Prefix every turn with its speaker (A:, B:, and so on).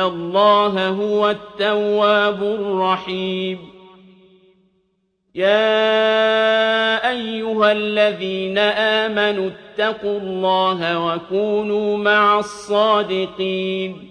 A: الله هو التواب الرحيم. يا أيها الذين آمنوا اتقوا الله وكونوا مع الصادقين.